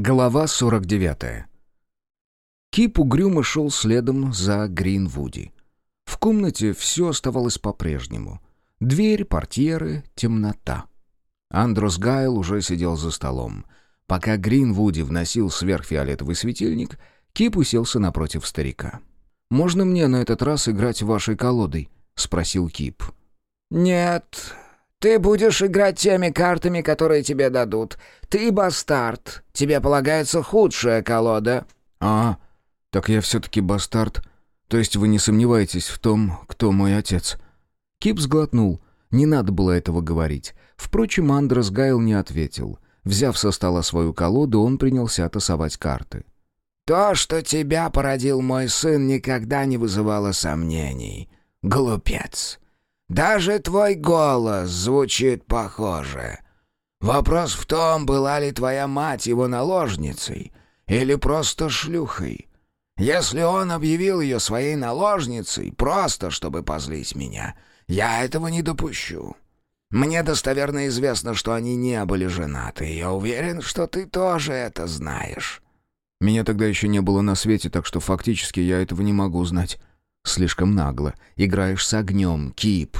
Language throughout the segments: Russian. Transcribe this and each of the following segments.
Глава 49. Кип угрюмо шел следом за Гринвуди. В комнате все оставалось по-прежнему. Дверь, портьеры, темнота. Андрос Гайл уже сидел за столом. Пока Гринвуди вносил сверхфиолетовый светильник, Кип уселся напротив старика. «Можно мне на этот раз играть вашей колодой?» — спросил Кип. «Нет, ты будешь играть теми картами, которые тебе дадут. Ты бастард. Тебе полагается худшая колода». «А, так я все-таки бастард. То есть вы не сомневаетесь в том, кто мой отец?» Кип сглотнул. Не надо было этого говорить. Впрочем, Андрес Гайл не ответил. Взяв со стола свою колоду, он принялся тасовать карты. «То, что тебя породил мой сын, никогда не вызывало сомнений. Глупец. Даже твой голос звучит похоже. Вопрос в том, была ли твоя мать его наложницей или просто шлюхой. Если он объявил ее своей наложницей, просто чтобы позлить меня, я этого не допущу. Мне достоверно известно, что они не были женаты, и я уверен, что ты тоже это знаешь». Меня тогда еще не было на свете, так что фактически я этого не могу знать. Слишком нагло. Играешь с огнем, Кип».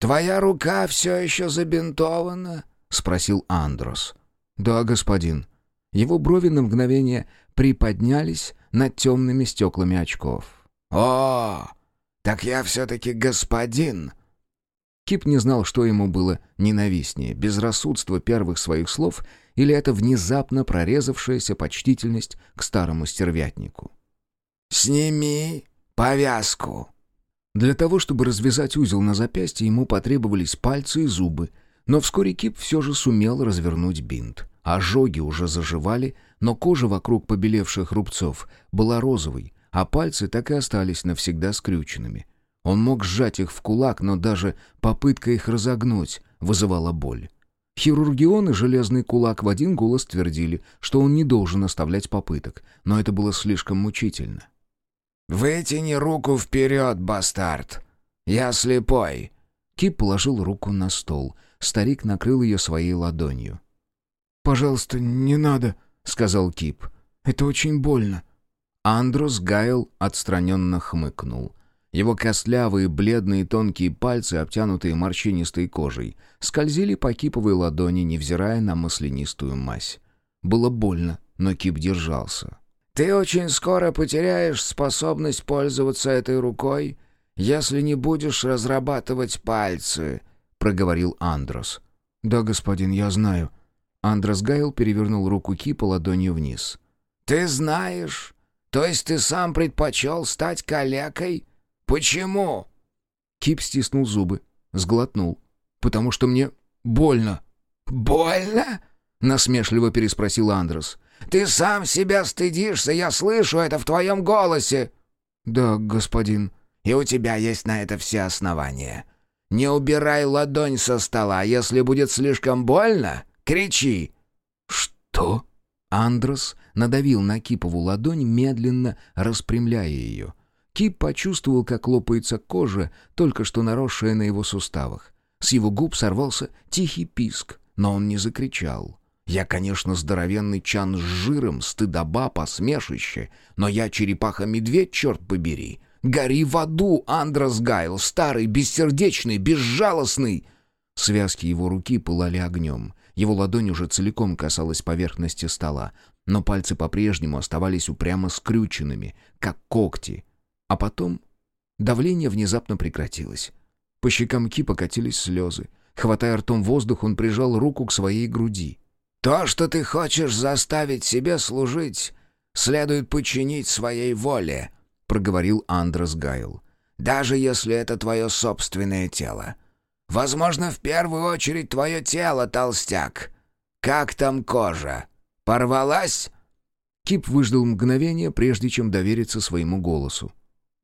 «Твоя рука все еще забинтована?» — спросил Андрос. «Да, господин». Его брови на мгновение приподнялись над темными стеклами очков. «О, так я все-таки господин!» Кип не знал, что ему было ненавистнее, безрассудство первых своих слов или эта внезапно прорезавшаяся почтительность к старому стервятнику. «Сними повязку!» Для того, чтобы развязать узел на запястье, ему потребовались пальцы и зубы, но вскоре Кип все же сумел развернуть бинт. Ожоги уже заживали, но кожа вокруг побелевших рубцов была розовой, а пальцы так и остались навсегда скрюченными. Он мог сжать их в кулак, но даже попытка их разогнуть вызывала боль. Хирургион и железный кулак в один голос твердили, что он не должен оставлять попыток, но это было слишком мучительно. «Вытяни руку вперед, бастард! Я слепой!» Кип положил руку на стол. Старик накрыл ее своей ладонью. «Пожалуйста, не надо», — сказал Кип. «Это очень больно». Андрос Гайл отстраненно хмыкнул. Его костлявые, бледные тонкие пальцы, обтянутые морщинистой кожей, скользили по киповой ладони, невзирая на маслянистую мазь. Было больно, но Кип держался. «Ты очень скоро потеряешь способность пользоваться этой рукой, если не будешь разрабатывать пальцы», — проговорил Андрос. «Да, господин, я знаю». Андрос Гайл перевернул руку Кипа ладонью вниз. «Ты знаешь? То есть ты сам предпочел стать калекой? Почему?» Кип стиснул зубы, сглотнул. «Потому что мне больно». «Больно?» — насмешливо переспросил Андрос. Ты сам себя стыдишься, я слышу это в твоем голосе». «Да, господин». «И у тебя есть на это все основания. Не убирай ладонь со стола, если будет слишком больно, кричи». «Что?» Андрос надавил на Кипову ладонь, медленно распрямляя ее. Кип почувствовал, как лопается кожа, только что наросшая на его суставах. С его губ сорвался тихий писк, но он не закричал. Я, конечно, здоровенный чан с жиром, стыдоба, посмешище, но я черепаха-медведь, черт побери. Гори в аду, Андрос Гайл, старый, бессердечный, безжалостный!» Связки его руки пылали огнем. Его ладонь уже целиком касалась поверхности стола, но пальцы по-прежнему оставались упрямо скрюченными, как когти. А потом давление внезапно прекратилось. По щекам Ки покатились слезы. Хватая ртом воздух, он прижал руку к своей груди. То, что ты хочешь заставить себе служить, следует подчинить своей воле», — проговорил Андрес Гайл. «Даже если это твое собственное тело. Возможно, в первую очередь твое тело, толстяк. Как там кожа? Порвалась?» Кип выждал мгновение, прежде чем довериться своему голосу.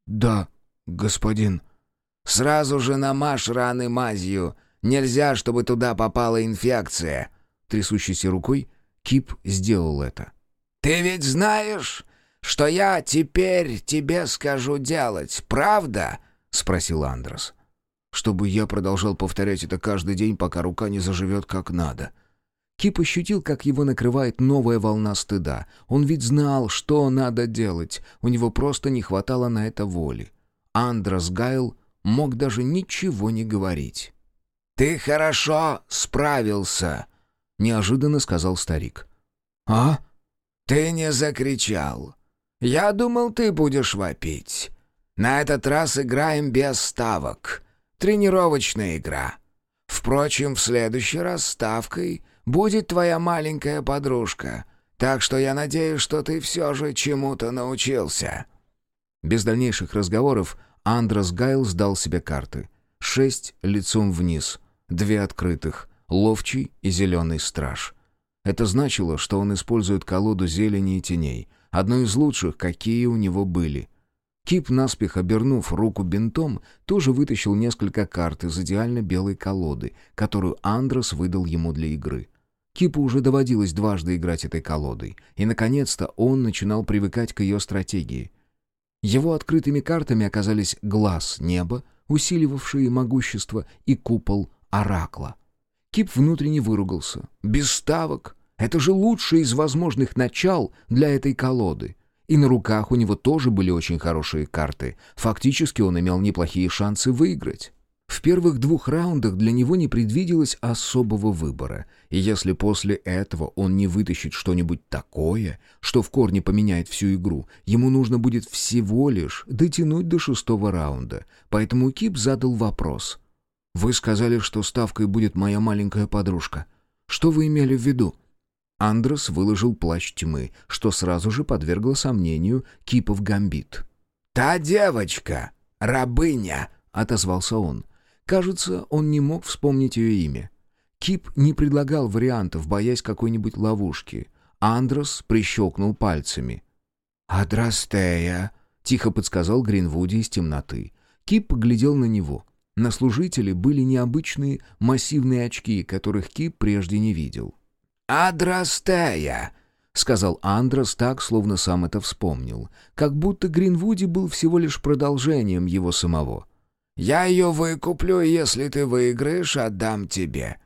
«Да, господин». «Сразу же намажь раны мазью. Нельзя, чтобы туда попала инфекция. Трясущейся рукой Кип сделал это. «Ты ведь знаешь, что я теперь тебе скажу делать, правда?» — спросил Андрос. «Чтобы я продолжал повторять это каждый день, пока рука не заживет как надо». Кип ощутил, как его накрывает новая волна стыда. Он ведь знал, что надо делать, у него просто не хватало на это воли. Андрос Гайл мог даже ничего не говорить. «Ты хорошо справился», — неожиданно сказал старик. «А?» «Ты не закричал. Я думал, ты будешь вопить. На этот раз играем без ставок. Тренировочная игра. Впрочем, в следующий раз ставкой будет твоя маленькая подружка. Так что я надеюсь, что ты все же чему-то научился». Без дальнейших разговоров Андрос Гайл сдал себе карты. Шесть лицом вниз, две открытых, ловчий и зеленый страж. Это значило, что он использует колоду зелени и теней, одну из лучших, какие у него были. Кип, наспех обернув руку бинтом, тоже вытащил несколько карт из идеально белой колоды, которую Андрос выдал ему для игры. Кипу уже доводилось дважды играть этой колодой, и, наконец-то, он начинал привыкать к ее стратегии. Его открытыми картами оказались глаз неба, усиливавшие могущество, и купол оракла. Кип внутренне выругался. «Без ставок! Это же лучшее из возможных начал для этой колоды!» И на руках у него тоже были очень хорошие карты. Фактически он имел неплохие шансы выиграть. В первых двух раундах для него не предвиделось особого выбора. И если после этого он не вытащит что-нибудь такое, что в корне поменяет всю игру, ему нужно будет всего лишь дотянуть до шестого раунда. Поэтому Кип задал вопрос. «Вы сказали, что ставкой будет моя маленькая подружка. Что вы имели в виду?» Андрес выложил плащ тьмы, что сразу же подвергло сомнению Кипов гамбит. «Та девочка, рабыня», — отозвался он. Кажется, он не мог вспомнить ее имя. Кип не предлагал вариантов, боясь какой-нибудь ловушки. Андрос прищелкнул пальцами. «Адрастея», — тихо подсказал Гринвуди из темноты. Кип поглядел на него. На служителе были необычные массивные очки, которых Кип прежде не видел. «Адрастея», — сказал Андрос так, словно сам это вспомнил, как будто Гринвуди был всего лишь продолжением его самого. «Я ее выкуплю, если ты выиграешь, отдам тебе.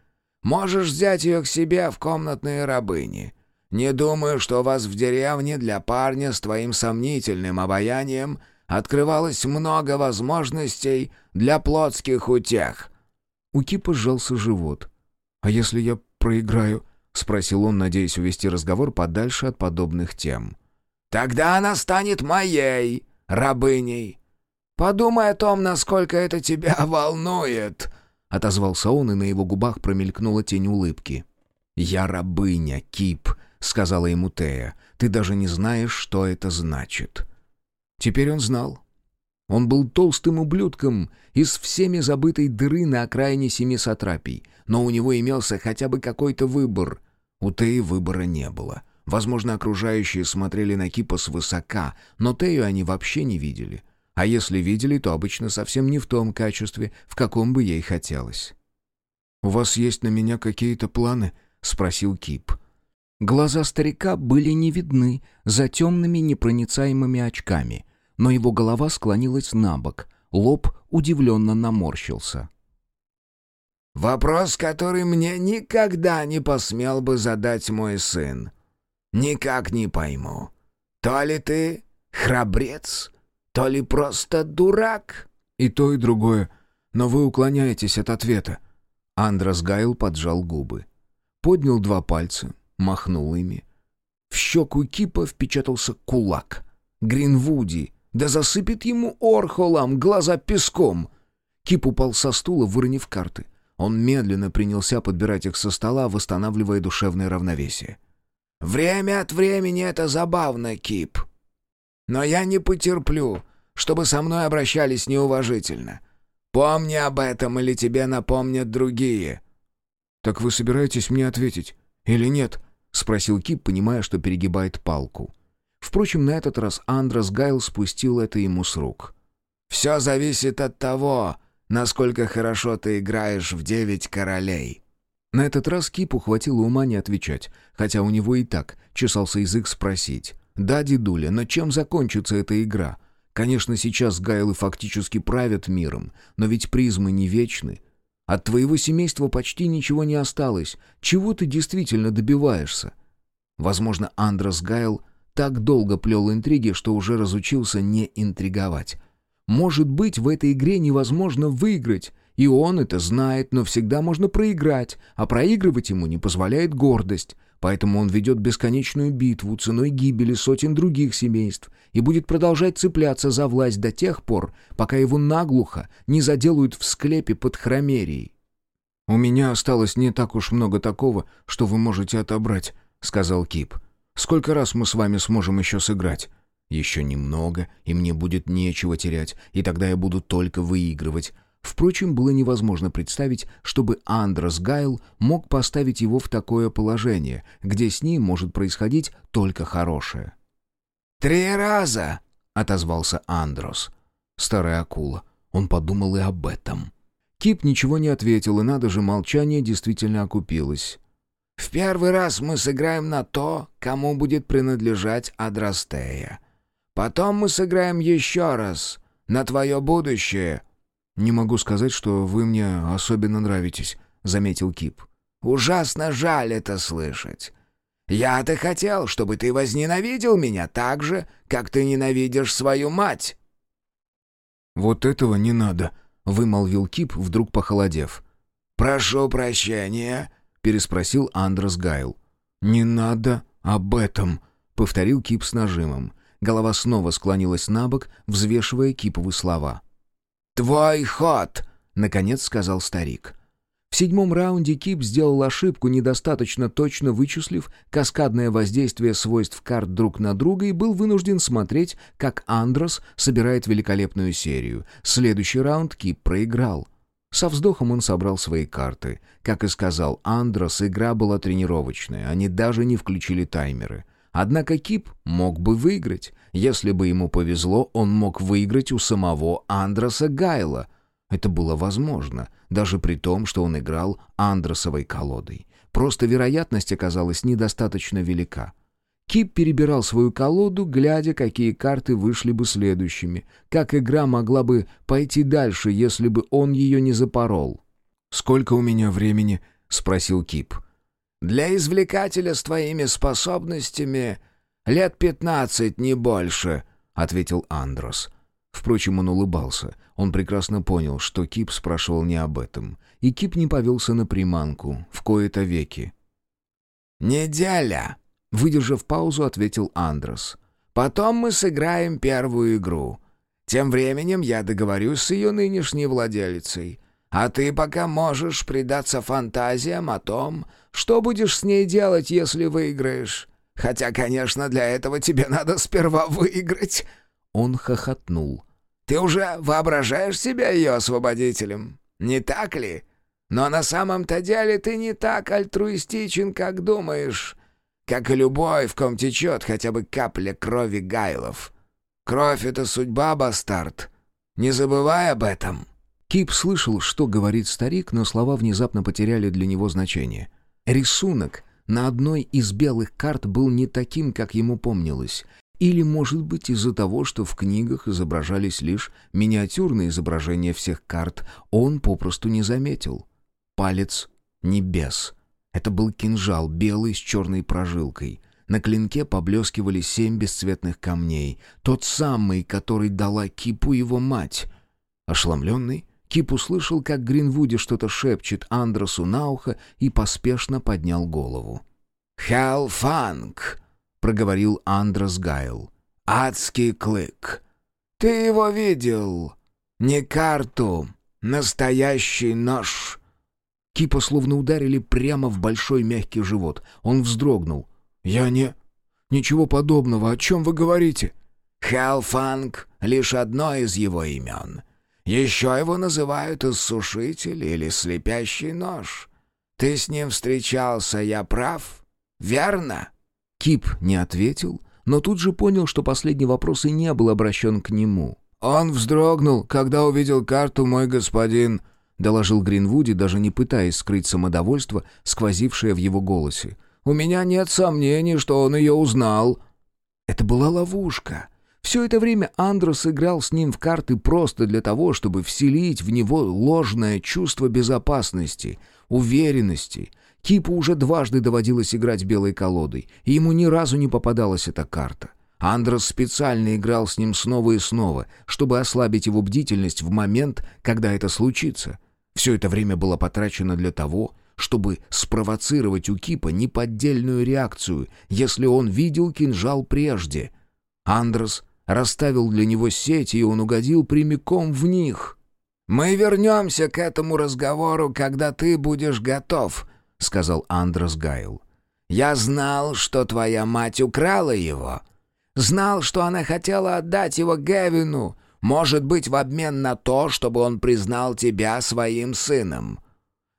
Можешь взять ее к себе в комнатные рабыни. Не думаю, что вас в деревне для парня с твоим сомнительным обаянием открывалось много возможностей для плотских утех». У Кипа сжался живот. «А если я проиграю?» — спросил он, надеясь увести разговор подальше от подобных тем. «Тогда она станет моей рабыней. Подумай о том, насколько это тебя волнует», — отозвался он, и на его губах промелькнула тень улыбки. «Я рабыня, Кип», — сказала ему Тея. «Ты даже не знаешь, что это значит». Теперь он знал. Он был толстым ублюдком из всеми забытой дыры на окраине семи сатрапий, но у него имелся хотя бы какой-то выбор. У Теи выбора не было. Возможно, окружающие смотрели на Кипа свысока, но Тею они вообще не видели. А если видели, то обычно совсем не в том качестве, в каком бы ей хотелось. «У вас есть на меня какие-то планы?» — спросил Кип. Глаза старика были не видны за темными непроницаемыми очками, но его голова склонилась на бок, лоб удивленно наморщился. «Вопрос, который мне никогда не посмел бы задать мой сын. Никак не пойму. То ли ты храбрец, то ли просто дурак?» «И то, и другое. Но вы уклоняетесь от ответа». Андрос Гайл поджал губы. Поднял два пальца, махнул ими. В щеку Кипа впечатался кулак. Гринвуди да засыпет ему орхолом, глаза песком. Кип упал со стула, выронив карты. Он медленно принялся подбирать их со стола, восстанавливая душевное равновесие. «Время от времени это забавно, Кип. Но я не потерплю, чтобы со мной обращались неуважительно. Помни об этом, или тебе напомнят другие». «Так вы собираетесь мне ответить? Или нет?» — спросил Кип, понимая, что перегибает палку. Впрочем, на этот раз Андрос Гайл спустил это ему с рук. «Все зависит от того, насколько хорошо ты играешь в девять королей». На этот раз Кипу хватило ума не отвечать, хотя у него и так чесался язык спросить. «Да, дедуля, но чем закончится эта игра?» Конечно, сейчас Гайлы фактически правят миром, но ведь призмы не вечны. От твоего семейства почти ничего не осталось. Чего ты действительно добиваешься?» Возможно, Андрос Гайл так долго плел интриги, что уже разучился не интриговать. Может быть, в этой игре невозможно выиграть, и он это знает, но всегда можно проиграть, а проигрывать ему не позволяет гордость. Поэтому он ведет бесконечную битву ценой гибели сотен других семейств и будет продолжать цепляться за власть до тех пор, пока его наглухо не заделают в склепе под хромерией. «У меня осталось не так уж много такого, что вы можете отобрать», — сказал Кип. «Сколько раз мы с вами сможем еще сыграть?» «Еще немного, и мне будет нечего терять, и тогда я буду только выигрывать. Впрочем, было невозможно представить, чтобы Андрос Гайл мог поставить его в такое положение, где с ним может происходить только хорошее. «Три раза!» — отозвался Андрос. Старая акула. Он подумал и об этом. Кип ничего не ответил, и надо же, молчание действительно окупилось. «В первый раз мы сыграем на то, кому будет принадлежать Адрастея. Потом мы сыграем еще раз, на твое будущее, «Не могу сказать, что вы мне особенно нравитесь», — заметил Кип. «Ужасно жаль это слышать. Я-то хотел, чтобы ты возненавидел меня так же, как ты ненавидишь свою мать». «Вот этого не надо», — вымолвил Кип, вдруг похолодев. «Прошу прощения», — переспросил Андрес Гайл. «Не надо об этом», — повторил Кип с нажимом. Голова снова склонилась на бок, взвешивая Киповы слова. «Твой ход!» — наконец сказал старик. В седьмом раунде Кип сделал ошибку, недостаточно точно вычислив каскадное воздействие свойств карт друг на друга и был вынужден смотреть, как Андрос собирает великолепную серию. Следующий раунд Кип проиграл. Со вздохом он собрал свои карты. Как и сказал Андрос, игра была тренировочная, они даже не включили таймеры. Однако Кип мог бы выиграть. Если бы ему повезло, он мог выиграть у самого Андроса Гайла. Это было возможно, даже при том, что он играл Андросовой колодой. Просто вероятность оказалась недостаточно велика. Кип перебирал свою колоду, глядя, какие карты вышли бы следующими, как игра могла бы пойти дальше, если бы он ее не запорол. «Сколько у меня времени?» — спросил Кип. «Для извлекателя с твоими способностями Лет пятнадцать, не больше», — ответил Андрос. Впрочем, он улыбался. Он прекрасно понял, что Кип спрашивал не об этом. И Кип не повелся на приманку, в кои-то веки. «Неделя», — выдержав паузу, ответил Андрос. «Потом мы сыграем первую игру. Тем временем я договорюсь с ее нынешней владелицей. А ты пока можешь предаться фантазиям о том, что будешь с ней делать, если выиграешь. Хотя, конечно, для этого тебе надо сперва выиграть». Он хохотнул. «Ты уже воображаешь себя ее освободителем, не так ли? Но на самом-то деле ты не так альтруистичен, как думаешь. Как и любой, в ком течет хотя бы капля крови Гайлов. Кровь — это судьба, бастард. Не забывай об этом». Кип слышал, что говорит старик, но слова внезапно потеряли для него значение. Рисунок на одной из белых карт был не таким, как ему помнилось. Или, может быть, из-за того, что в книгах изображались лишь миниатюрные изображения всех карт, он попросту не заметил. Палец небес. Это был кинжал, белый с черной прожилкой. На клинке поблескивали семь бесцветных камней. Тот самый, который дала Кипу его мать. Ошеломленный, Кип услышал, как Гринвуди что-то шепчет Андросу на ухо и поспешно поднял голову. «Хелфанг», — проговорил Андрос Гайл. «Адский клык. Ты его видел? Не карту, настоящий нож». Кипа словно ударили прямо в большой мягкий живот. Он вздрогнул. «Я не... Ничего подобного. О чем вы говорите?» «Хелфанг — лишь одно из его имен. Еще его называют иссушитель или слепящий нож. Ты с ним встречался, я прав? Верно?» Кип не ответил, но тут же понял, что последний вопрос и не был обращен к нему. «Он вздрогнул, когда увидел карту, мой господин», — доложил Гринвуди, даже не пытаясь скрыть самодовольство, сквозившее в его голосе. «У меня нет сомнений, что он ее узнал». Это была ловушка. Все это время Андрос играл с ним в карты просто для того, чтобы вселить в него ложное чувство безопасности, уверенности. Кипу уже дважды доводилось играть белой колодой, и ему ни разу не попадалась эта карта. Андрос специально играл с ним снова и снова, чтобы ослабить его бдительность в момент, когда это случится. Все это время было потрачено для того, чтобы спровоцировать у Кипа неподдельную реакцию, если он видел кинжал прежде. Андрос расставил для него сети, и он угодил прямиком в них. «Мы вернемся к этому разговору, когда ты будешь готов», — сказал Андрос Гайл. «Я знал, что твоя мать украла его. Знал, что она хотела отдать его Гевину, может быть, в обмен на то, чтобы он признал тебя своим сыном.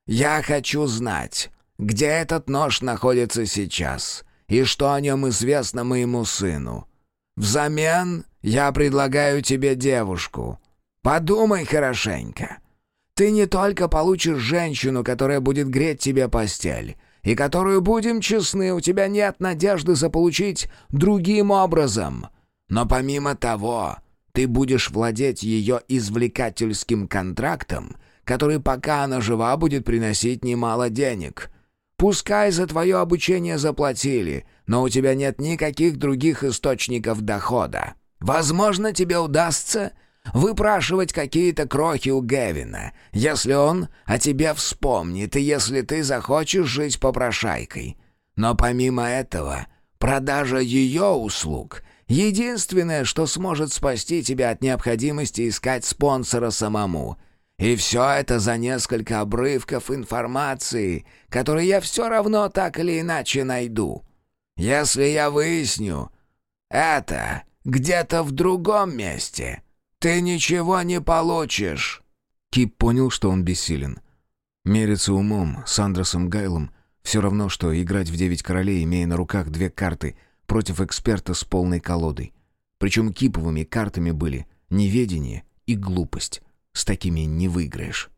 Я хочу знать, где этот нож находится сейчас, и что о нем известно моему сыну. Взамен я предлагаю тебе девушку. Подумай хорошенько. Ты не только получишь женщину, которая будет греть тебе постель, и которую, будем честны, у тебя нет надежды заполучить другим образом. Но помимо того, ты будешь владеть ее извлекательским контрактом, который, пока она жива, будет приносить немало денег. Пускай за твое обучение заплатили, но у тебя нет никаких других источников дохода. Возможно, тебе удастся выпрашивать какие-то крохи у Гевина, если он о тебе вспомнит и если ты захочешь жить попрошайкой. Но помимо этого, продажа ее услуг — единственное, что сможет спасти тебя от необходимости искать спонсора самому. И все это за несколько обрывков информации, которые я все равно так или иначе найду. Если я выясню это где-то в другом месте, ты ничего не получишь». Кип понял, что он бессилен. Мериться умом с Андросом Гайлом все равно, что играть в девять королей, имея на руках две карты против эксперта с полной колодой. Причем киповыми картами были неведение и глупость. С такими не выиграешь.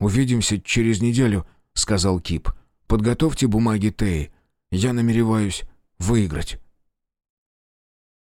«Увидимся через неделю», — сказал Кип. «Подготовьте бумаги Теи. Я намереваюсь выиграть».